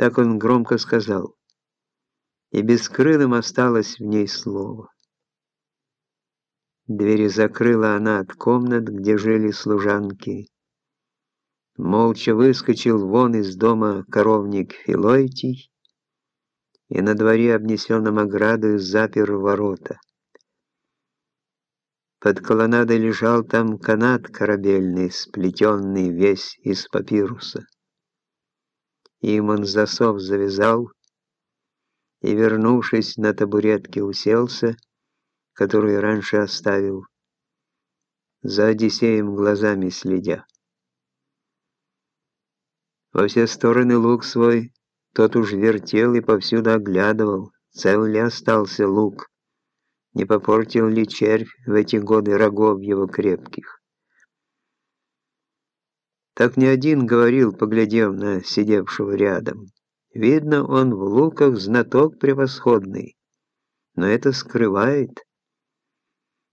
Так он громко сказал, и бескрылым осталось в ней слово. Двери закрыла она от комнат, где жили служанки. Молча выскочил вон из дома коровник Филойтий и на дворе, обнесенном оградой, запер ворота. Под колоннадой лежал там канат корабельный, сплетенный весь из папируса. Им он засов завязал и, вернувшись на табуретке, уселся, которую раньше оставил, за Одиссеем глазами следя. Во все стороны лук свой тот уж вертел и повсюду оглядывал, цел ли остался лук, не попортил ли червь в эти годы рогов его крепких. Так не один говорил, поглядев на сидевшего рядом. Видно, он в луках знаток превосходный, но это скрывает.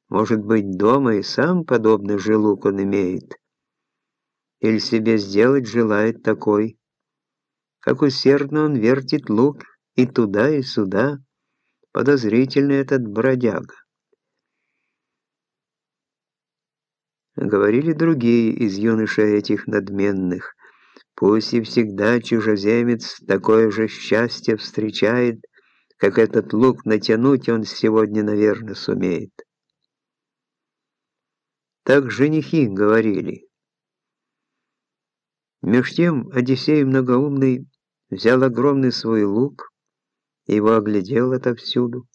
Может быть, дома и сам подобный же лук он имеет, или себе сделать желает такой. Как усердно он вертит лук и туда, и сюда, подозрительный этот бродяга. Говорили другие из юношей этих надменных. Пусть и всегда чужеземец такое же счастье встречает, как этот лук натянуть он сегодня, наверное, сумеет. Так женихи говорили. Меж тем Одиссей многоумный взял огромный свой лук, его оглядел отовсюду.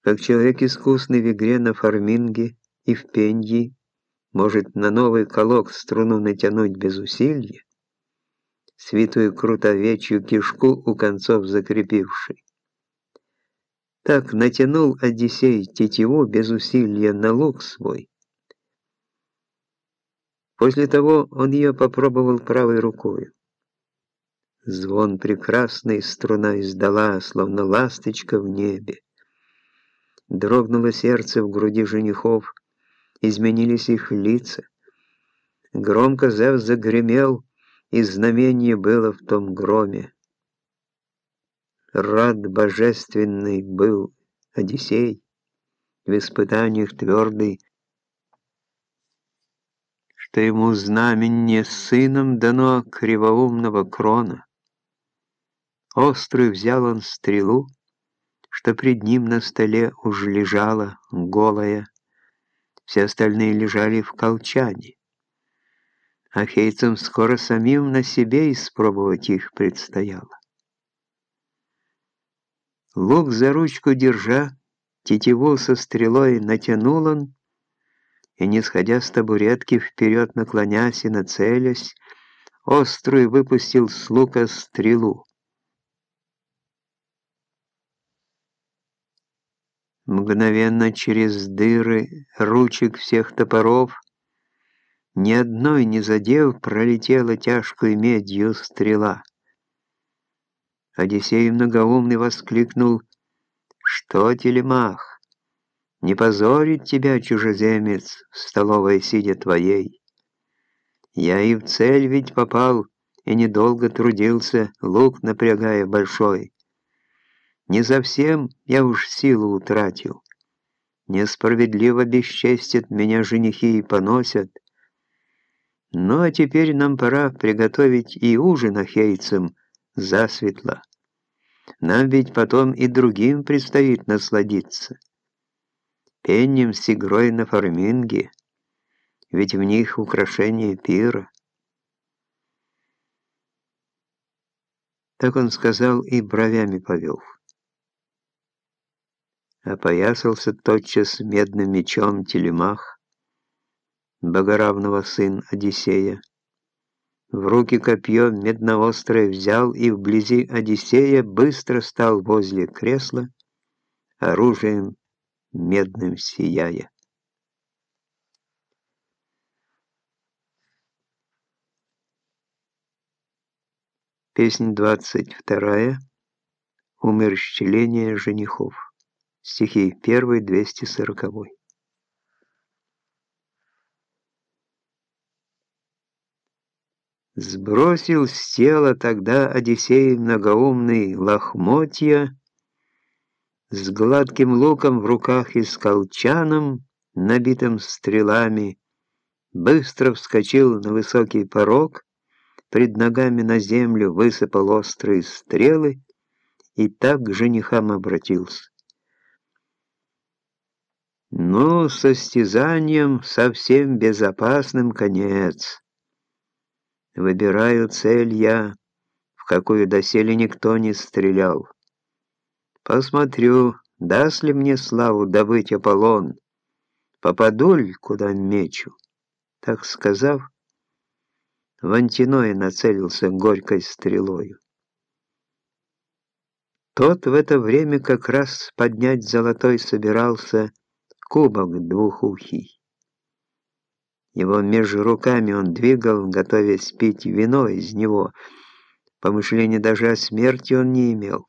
Как человек искусный в игре на фарминге и в пенье может на новый колок струну натянуть без усилия, свитую крутовечью кишку у концов закрепивший. Так натянул Одиссей тетиву без усилия на лук свой. После того он ее попробовал правой рукой. Звон прекрасной струна издала, словно ласточка в небе. Дрогнуло сердце в груди женихов, изменились их лица. Громко Зев загремел, и знамение было в том громе. Рад божественный был Одиссей, в испытаниях твердый, что ему знамение сыном дано кривоумного крона. Острую взял он стрелу, что пред ним на столе уж лежала, голая. Все остальные лежали в колчане. Ахейцам скоро самим на себе испробовать их предстояло. Лук за ручку держа, тетиву со стрелой натянул он, и, не сходя с табуретки, вперед наклонясь и нацелясь, острую выпустил с лука стрелу. Мгновенно через дыры ручек всех топоров, ни одной не задев, пролетела тяжкую медью стрела. Одиссей многоумный воскликнул «Что, телемах, не позорит тебя, чужеземец, в столовой сидя твоей? Я и в цель ведь попал, и недолго трудился, лук напрягая большой». Не совсем я уж силу утратил. Несправедливо бесчестят меня женихи и поносят. Ну а теперь нам пора приготовить и ужин ахейцам засветло. Нам ведь потом и другим предстоит насладиться. Пеннием с игрой на фарминге, ведь в них украшение пира. Так он сказал и бровями повел опоясался тотчас медным мечом Телемах, богоравного сын Одиссея. В руки копье медноострое взял и вблизи Одиссея быстро стал возле кресла, оружием медным сияя. Песнь двадцать вторая. Умерщвление женихов. Стихи 1, 240. Сбросил с тела тогда Одиссей многоумный лохмотья, с гладким луком в руках и с колчаном, набитым стрелами, быстро вскочил на высокий порог, пред ногами на землю высыпал острые стрелы и так к женихам обратился. «Ну, состязанием совсем безопасным конец. Выбираю цель я, в какую доселе никто не стрелял. Посмотрю, даст ли мне славу добыть Аполлон, попаду ли, куда мечу». Так сказав, в антиное нацелился горькой стрелою. Тот в это время как раз поднять золотой собирался кубок двухухий. Его между руками он двигал, готовясь пить вино из него. Помышления даже о смерти он не имел.